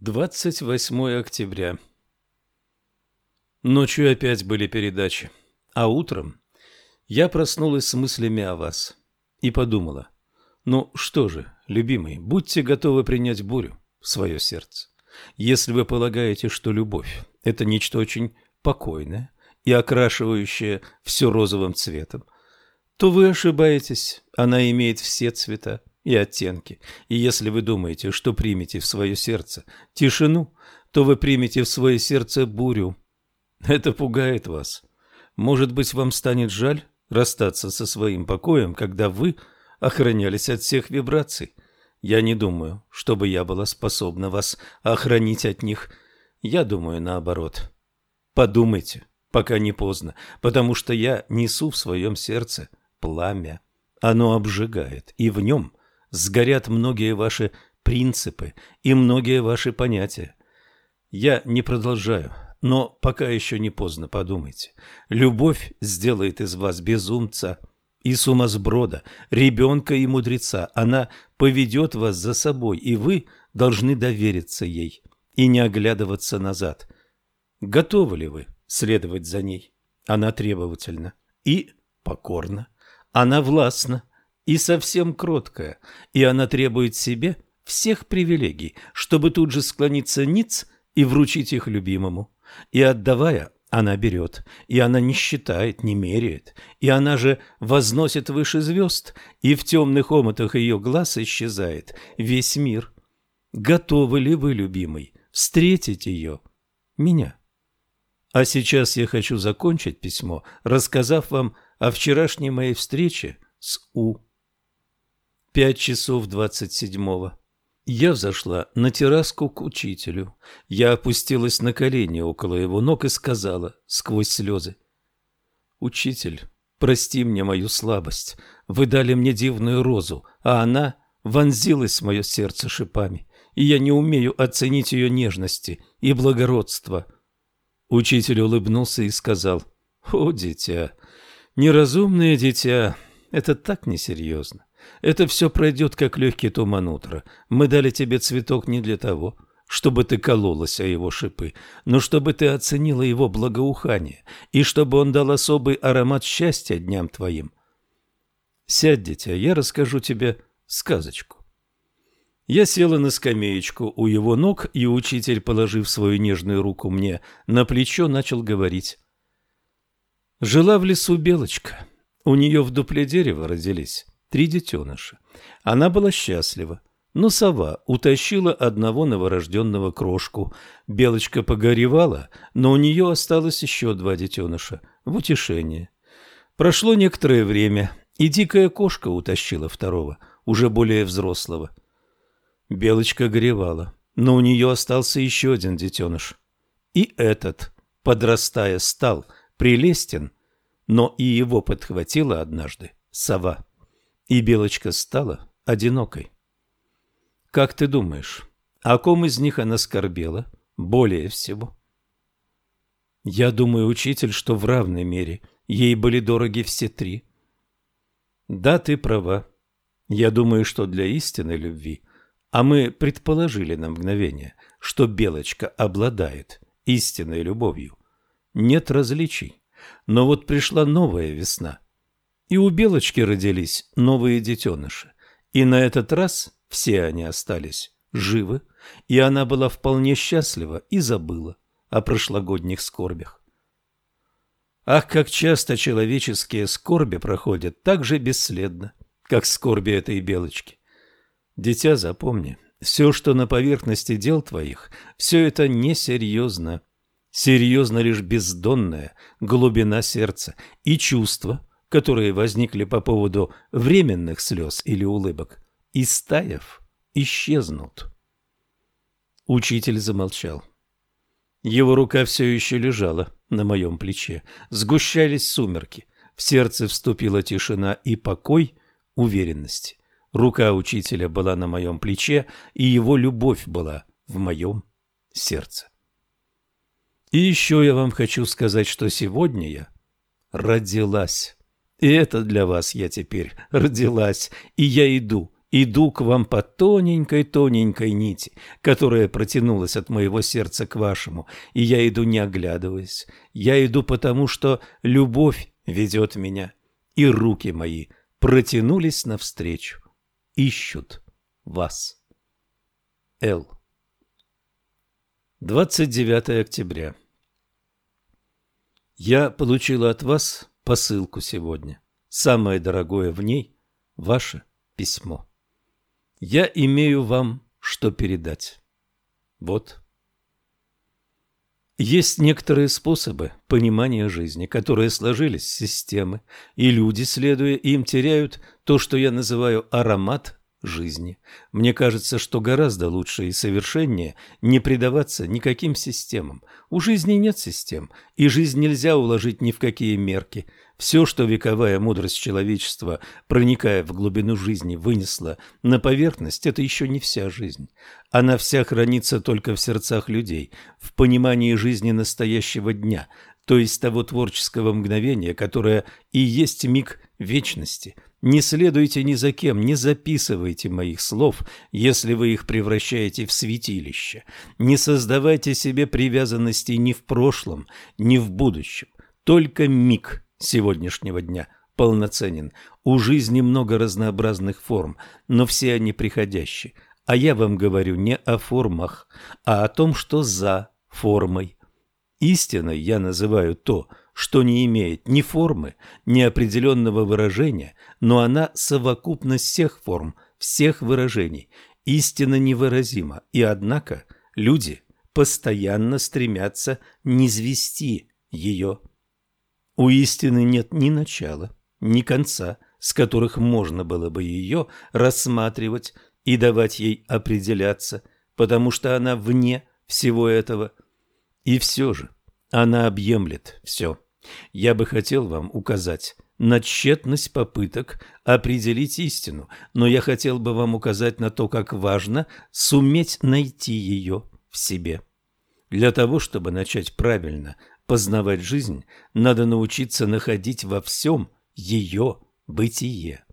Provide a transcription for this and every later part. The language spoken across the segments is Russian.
28 октября. Ночью опять были передачи, а утром я проснулась с мыслями о вас и подумала, ну что же, любимый, будьте готовы принять бурю в свое сердце. Если вы полагаете, что любовь – это нечто очень покойное и окрашивающее все розовым цветом, то вы ошибаетесь, она имеет все цвета и оттенки. И если вы думаете, что примете в свое сердце тишину, то вы примете в свое сердце бурю. Это пугает вас. Может быть, вам станет жаль расстаться со своим покоем, когда вы охранялись от всех вибраций. Я не думаю, чтобы я была способна вас охранить от них. Я думаю наоборот. Подумайте, пока не поздно, потому что я несу в своем сердце пламя. Оно обжигает, и в нем сгорят многие ваши принципы и многие ваши понятия. Я не продолжаю, но пока еще не поздно, подумайте. Любовь сделает из вас безумца и сумасброда, ребенка и мудреца. Она поведет вас за собой, и вы должны довериться ей и не оглядываться назад. Готовы ли вы следовать за ней? Она требовательна и покорна. Она властна и совсем кроткая, и она требует себе всех привилегий, чтобы тут же склониться ниц и вручить их любимому. И отдавая, она берет, и она не считает, не меряет, и она же возносит выше звезд, и в темных омутах ее глаз исчезает весь мир. Готовы ли вы, любимый, встретить ее, меня? А сейчас я хочу закончить письмо, рассказав вам о вчерашней моей встрече с У. Пять часов двадцать седьмого. Я взошла на терраску к учителю. Я опустилась на колени около его ног и сказала сквозь слезы. «Учитель, прости мне мою слабость. Вы дали мне дивную розу, а она вонзилась в мое сердце шипами, и я не умею оценить ее нежности и благородства». Учитель улыбнулся и сказал, «О, дитя, неразумное дитя, это так несерьезно. Это все пройдет, как легкий туман утра. Мы дали тебе цветок не для того, чтобы ты кололась о его шипы, но чтобы ты оценила его благоухание, и чтобы он дал особый аромат счастья дням твоим. Сядь, дитя, я расскажу тебе сказочку. Я села на скамеечку у его ног, и учитель, положив свою нежную руку мне на плечо, начал говорить. Жила в лесу белочка. У нее в дупле дерева родились три детеныша. Она была счастлива. Но сова утащила одного новорожденного крошку. Белочка погоревала, но у нее осталось еще два детеныша в утешение. Прошло некоторое время, и дикая кошка утащила второго, уже более взрослого. Белочка горевала, но у нее остался еще один детеныш. И этот, подрастая, стал прелестен, но и его подхватила однажды сова и Белочка стала одинокой. Как ты думаешь, о ком из них она скорбела более всего? Я думаю, учитель, что в равной мере ей были дороги все три. Да, ты права. Я думаю, что для истинной любви, а мы предположили на мгновение, что Белочка обладает истинной любовью, нет различий. Но вот пришла новая весна — и у Белочки родились новые детеныши. И на этот раз все они остались живы, и она была вполне счастлива и забыла о прошлогодних скорбях. Ах, как часто человеческие скорби проходят так же бесследно, как скорби этой белочки. Дитя, запомни, все, что на поверхности дел твоих, все это несерьезно. Серьезно лишь бездонная глубина сердца и чувства, которые возникли по поводу временных слез или улыбок, истаив, исчезнут. Учитель замолчал. Его рука все еще лежала на моем плече. Сгущались сумерки. В сердце вступила тишина и покой уверенности. Рука учителя была на моем плече, и его любовь была в моем сердце. И еще я вам хочу сказать, что сегодня я родилась. И это для вас я теперь родилась, и я иду Иду к вам по тоненькой-тоненькой нити, которая протянулась от моего сердца к вашему, и я иду не оглядываясь. Я иду потому, что любовь ведет меня, и руки мои протянулись навстречу, ищут вас. Л. 29 октября. Я получила от вас посылку сегодня. Самое дорогое в ней – ваше письмо. Я имею вам что передать. Вот. Есть некоторые способы понимания жизни, которые сложились с системы, и люди, следуя им, теряют то, что я называю аромат жизни. Мне кажется, что гораздо лучше и совершеннее не предаваться никаким системам. У жизни нет систем, и жизнь нельзя уложить ни в какие мерки. Все, что вековая мудрость человечества, проникая в глубину жизни, вынесла на поверхность, это еще не вся жизнь. Она вся хранится только в сердцах людей, в понимании жизни настоящего дня, то есть того творческого мгновения, которое и есть миг вечности – не следуйте ни за кем, не записывайте моих слов, если вы их превращаете в святилище. Не создавайте себе привязанностей ни в прошлом, ни в будущем. Только миг сегодняшнего дня полноценен. У жизни много разнообразных форм, но все они приходящие. А я вам говорю не о формах, а о том, что за формой. Истиной я называю то, что не имеет ни формы, ни определенного выражения, но она совокупность всех форм, всех выражений, истинно невыразима, и однако люди постоянно стремятся низвести ее. У истины нет ни начала, ни конца, с которых можно было бы ее рассматривать и давать ей определяться, потому что она вне всего этого. И все же она объемлет все. Я бы хотел вам указать на тщетность попыток определить истину, но я хотел бы вам указать на то, как важно суметь найти ее в себе. Для того, чтобы начать правильно познавать жизнь, надо научиться находить во всем ее бытие.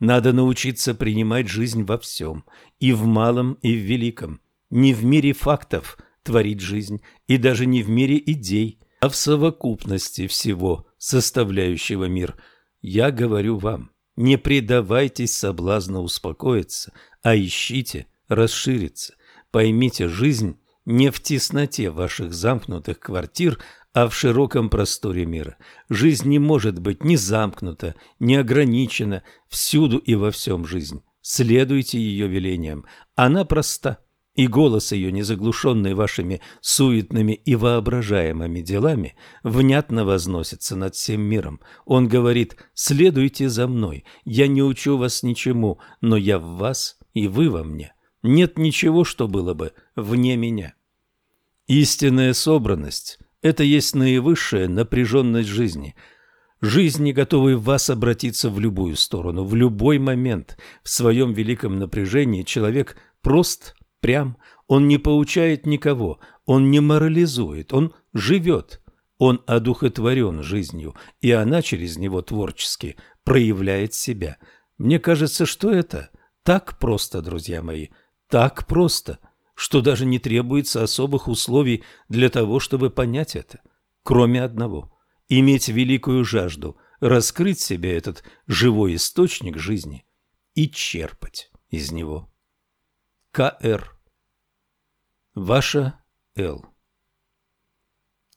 Надо научиться принимать жизнь во всем, и в малом, и в великом, не в мире фактов творить жизнь, и даже не в мире идей – а в совокупности всего, составляющего мир. Я говорю вам, не предавайтесь соблазну успокоиться, а ищите расшириться. Поймите, жизнь не в тесноте ваших замкнутых квартир, а в широком просторе мира. Жизнь не может быть ни замкнута, ни ограничена, всюду и во всем жизнь. Следуйте ее велениям. Она проста и голос ее, не заглушенный вашими суетными и воображаемыми делами, внятно возносится над всем миром. Он говорит «Следуйте за мной, я не учу вас ничему, но я в вас, и вы во мне. Нет ничего, что было бы вне меня». Истинная собранность – это есть наивысшая напряженность жизни – жизни, готовой в вас обратиться в любую сторону, в любой момент. В своем великом напряжении человек прост прям, он не поучает никого, он не морализует, он живет, он одухотворен жизнью, и она через него творчески проявляет себя. Мне кажется, что это так просто, друзья мои, так просто, что даже не требуется особых условий для того, чтобы понять это, кроме одного – иметь великую жажду, раскрыть себе этот живой источник жизни и черпать из него. К.Р. Ваша Л.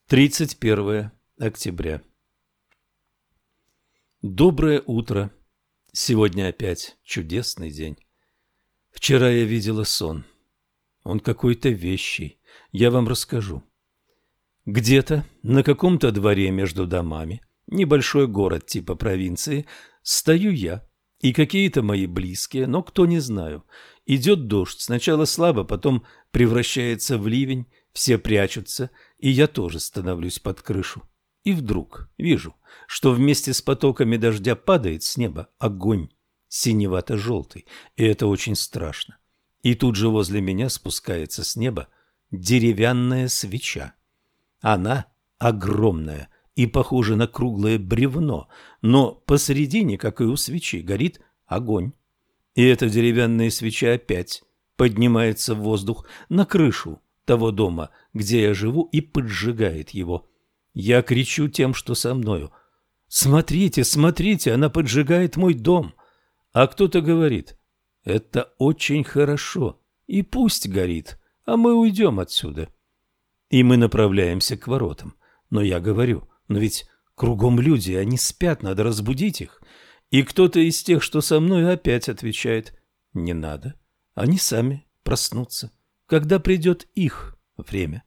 31 октября. Доброе утро. Сегодня опять чудесный день. Вчера я видела сон. Он какой-то вещий. Я вам расскажу. Где-то на каком-то дворе между домами, небольшой город типа провинции, стою я и какие-то мои близкие, но кто не знаю, Идет дождь, сначала слабо, потом превращается в ливень, все прячутся, и я тоже становлюсь под крышу. И вдруг вижу, что вместе с потоками дождя падает с неба огонь, синевато-желтый, и это очень страшно. И тут же возле меня спускается с неба деревянная свеча. Она огромная и похожа на круглое бревно, но посередине, как и у свечи, горит огонь. И эта деревянная свеча опять поднимается в воздух на крышу того дома, где я живу, и поджигает его. Я кричу тем, что со мною. «Смотрите, смотрите, она поджигает мой дом!» А кто-то говорит, «Это очень хорошо, и пусть горит, а мы уйдем отсюда». И мы направляемся к воротам. Но я говорю, но ведь кругом люди, они спят, надо разбудить их. И кто-то из тех, что со мной, опять отвечает, «Не надо, они сами проснутся, когда придет их время.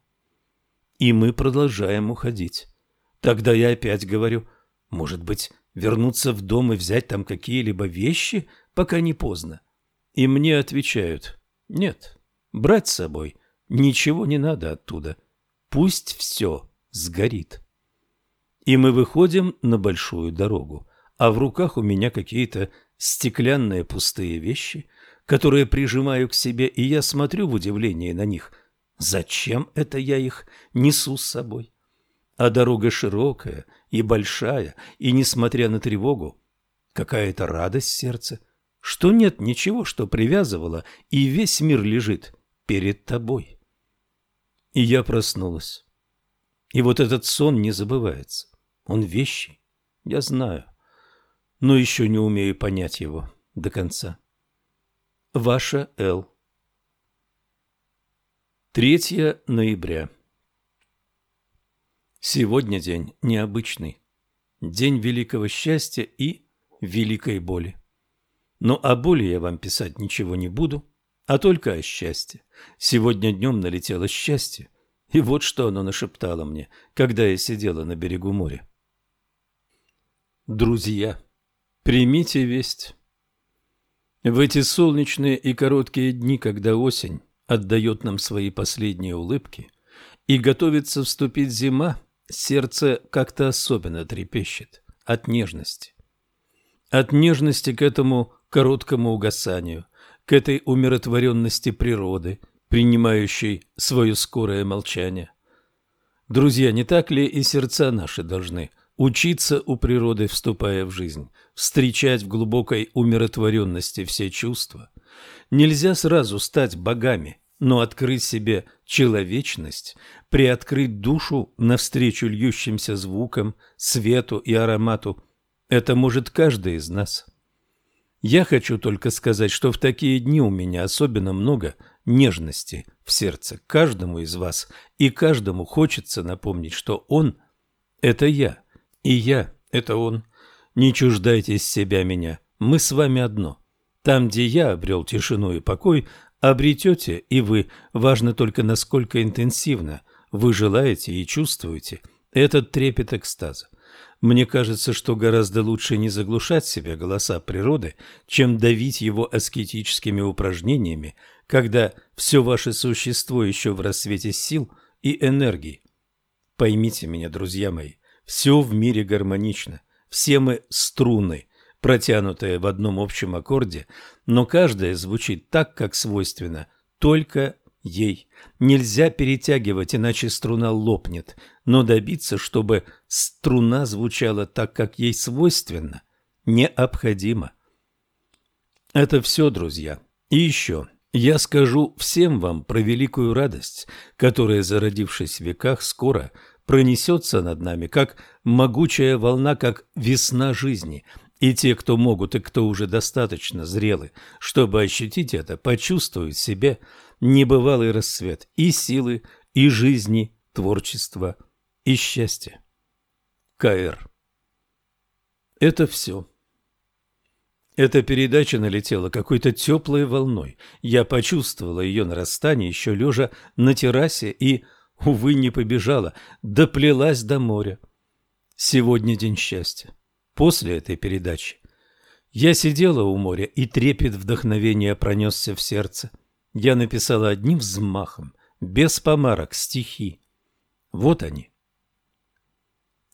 И мы продолжаем уходить. Тогда я опять говорю, может быть, вернуться в дом и взять там какие-либо вещи, пока не поздно. И мне отвечают, нет, брать с собой ничего не надо оттуда, пусть все сгорит. И мы выходим на большую дорогу, а в руках у меня какие-то стеклянные пустые вещи, которые прижимаю к себе, и я смотрю в удивлении на них. Зачем это я их несу с собой? А дорога широкая и большая, и, несмотря на тревогу, какая-то радость сердце, что нет ничего, что привязывало, и весь мир лежит перед тобой. И я проснулась. И вот этот сон не забывается. Он вещий, я знаю, но еще не умею понять его до конца. Ваша Л. 3 ноября. Сегодня день необычный. День великого счастья и великой боли. Но о боли я вам писать ничего не буду, а только о счастье. Сегодня днем налетело счастье, и вот что оно нашептало мне, когда я сидела на берегу моря. Друзья, примите весть. В эти солнечные и короткие дни, когда осень отдает нам свои последние улыбки и готовится вступить зима, сердце как-то особенно трепещет от нежности. От нежности к этому короткому угасанию, к этой умиротворенности природы, принимающей свое скорое молчание. Друзья, не так ли и сердца наши должны – учиться у природы, вступая в жизнь, встречать в глубокой умиротворенности все чувства. Нельзя сразу стать богами, но открыть себе человечность, приоткрыть душу навстречу льющимся звукам, свету и аромату – это может каждый из нас. Я хочу только сказать, что в такие дни у меня особенно много нежности в сердце каждому из вас, и каждому хочется напомнить, что он – это я – и я — это он. Не чуждайтесь себя меня, мы с вами одно. Там, где я обрел тишину и покой, обретете и вы, важно только насколько интенсивно вы желаете и чувствуете этот трепет экстаза. Мне кажется, что гораздо лучше не заглушать себя голоса природы, чем давить его аскетическими упражнениями, когда все ваше существо еще в рассвете сил и энергии. Поймите меня, друзья мои, все в мире гармонично, все мы струны, протянутые в одном общем аккорде, но каждая звучит так, как свойственно только ей. Нельзя перетягивать, иначе струна лопнет, но добиться, чтобы струна звучала так, как ей свойственно, необходимо. Это все, друзья. И еще. Я скажу всем вам про великую радость, которая, зародившись в веках, скоро – пронесется над нами, как могучая волна, как весна жизни. И те, кто могут и кто уже достаточно зрелы, чтобы ощутить это, почувствуют в себе небывалый рассвет и силы, и жизни, творчества, и счастья. К.Р. Это все. Эта передача налетела какой-то теплой волной. Я почувствовала ее нарастание еще лежа на террасе и увы, не побежала, доплелась до моря. Сегодня день счастья. После этой передачи я сидела у моря, и трепет вдохновения пронесся в сердце. Я написала одним взмахом, без помарок, стихи. Вот они.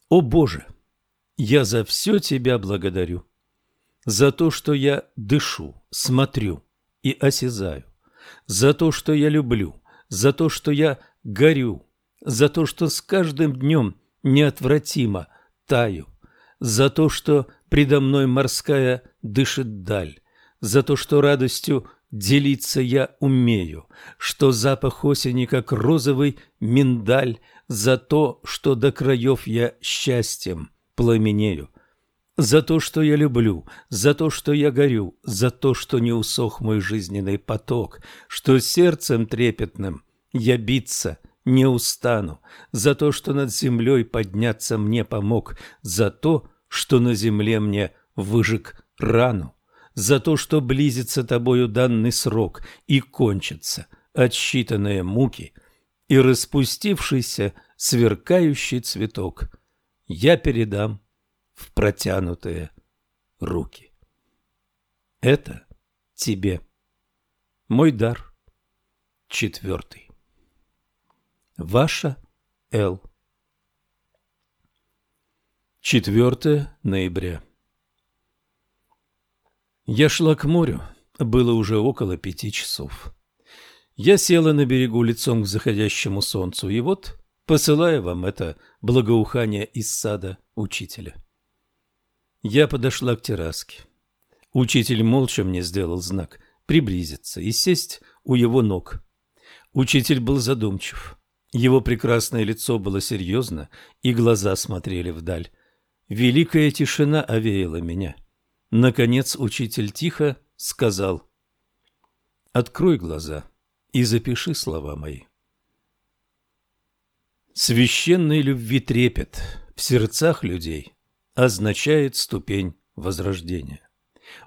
О Боже, я за все Тебя благодарю. За то, что я дышу, смотрю и осязаю. За то, что я люблю. За то, что я горю, за то, что с каждым днем неотвратимо таю, за то, что предо мной морская дышит даль, за то, что радостью делиться я умею, что запах осени, как розовый миндаль, за то, что до краев я счастьем пламенею, за то, что я люблю, за то, что я горю, за то, что не усох мой жизненный поток, что сердцем трепетным я биться не устану, за то, что над землей подняться мне помог, за то, что на земле мне выжег рану за то, что близится тобою данный срок и кончится отсчитанные муки и распустившийся сверкающий цветок я передам в протянутые руки. Это тебе. Мой дар. Четвертый. Ваша Л. 4 ноября. Я шла к морю. Было уже около пяти часов. Я села на берегу лицом к заходящему солнцу, и вот посылаю вам это благоухание из сада учителя. Я подошла к терраске. Учитель молча мне сделал знак приблизиться и сесть у его ног. Учитель был задумчив. Его прекрасное лицо было серьезно, и глаза смотрели вдаль. Великая тишина овеяла меня — Наконец учитель тихо сказал «Открой глаза и запиши слова мои». Священной любви трепет в сердцах людей означает ступень возрождения.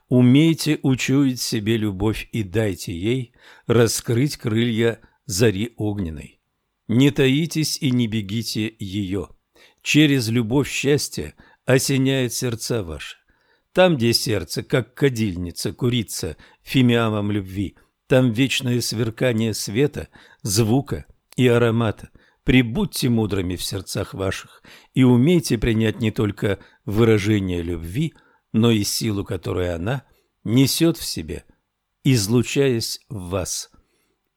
Умейте учуять себе любовь и дайте ей раскрыть крылья зари огненной. Не таитесь и не бегите ее. Через любовь счастье осеняет сердца ваши. Там, где сердце, как кадильница, курица фимиамом любви, там вечное сверкание света, звука и аромата. Прибудьте мудрыми в сердцах ваших и умейте принять не только выражение любви, но и силу, которую она несет в себе, излучаясь в вас.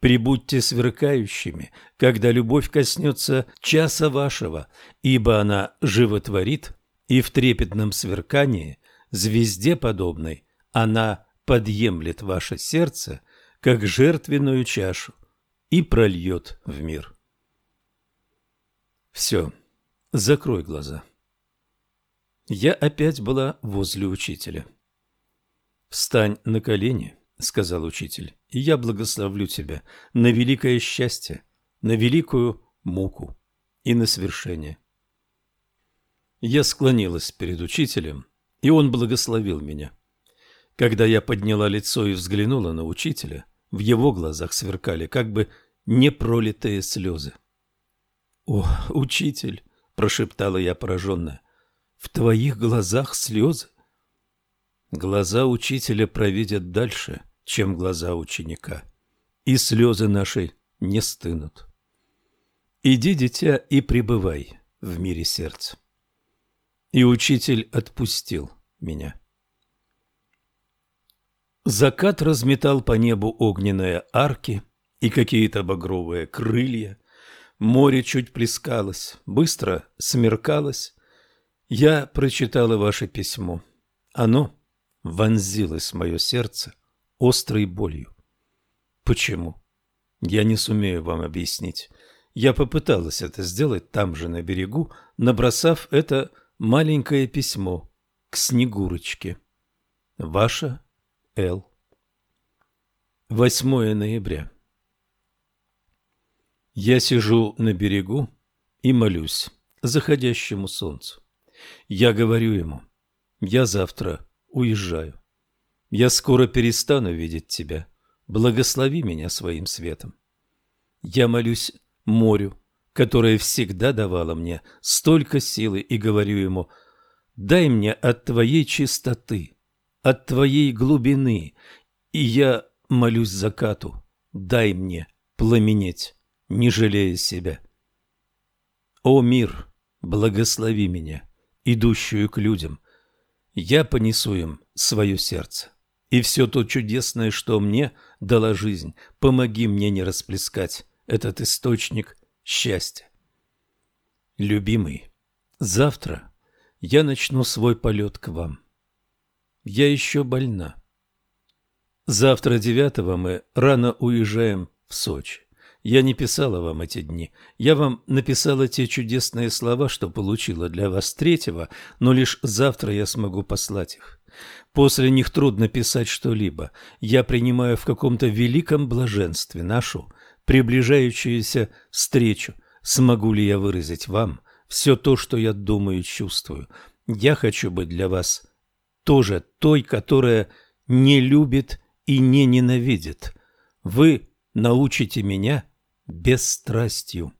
Прибудьте сверкающими, когда любовь коснется часа вашего, ибо она животворит и в трепетном сверкании звезде подобной, она подъемлет ваше сердце, как жертвенную чашу, и прольет в мир. Все, закрой глаза. Я опять была возле учителя. «Встань на колени», — сказал учитель, — «и я благословлю тебя на великое счастье, на великую муку и на свершение». Я склонилась перед учителем, и он благословил меня. Когда я подняла лицо и взглянула на учителя, в его глазах сверкали как бы непролитые слезы. «О, учитель!» – прошептала я пораженная. «В твоих глазах слезы?» Глаза учителя провидят дальше, чем глаза ученика, и слезы наши не стынут. Иди, дитя, и пребывай в мире сердца. И учитель отпустил меня. Закат разметал по небу огненные арки и какие-то багровые крылья. Море чуть плескалось, быстро смеркалось. Я прочитала ваше письмо. Оно вонзилось в мое сердце острой болью. Почему? Я не сумею вам объяснить. Я попыталась это сделать там же на берегу, набросав это маленькое письмо к Снегурочке. Ваша Л. 8 ноября. Я сижу на берегу и молюсь заходящему солнцу. Я говорю ему, я завтра уезжаю. Я скоро перестану видеть тебя. Благослови меня своим светом. Я молюсь морю, которое всегда давало мне столько силы, и говорю ему – Дай мне от Твоей чистоты, от Твоей глубины, и я молюсь закату, дай мне пламенеть, не жалея себя. О мир, благослови меня, идущую к людям, я понесу им свое сердце. И все то чудесное, что мне дала жизнь, помоги мне не расплескать этот источник счастья. Любимый, завтра я начну свой полет к вам. Я еще больна. Завтра девятого мы рано уезжаем в Сочи. Я не писала вам эти дни. Я вам написала те чудесные слова, что получила для вас третьего, но лишь завтра я смогу послать их. После них трудно писать что-либо. Я принимаю в каком-то великом блаженстве нашу приближающуюся встречу. Смогу ли я выразить вам все то, что я думаю и чувствую? Я хочу быть для вас тоже той, которая не любит и не ненавидит. Вы научите меня бесстрастью.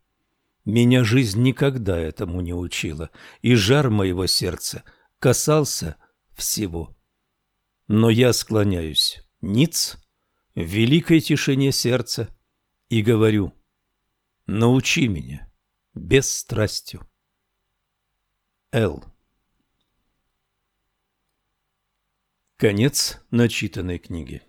Меня жизнь никогда этому не учила, и жар моего сердца касался всего. Но я склоняюсь ниц в великой тишине сердца и говорю «Научи меня бесстрастью». Л. Конец начитанной книги.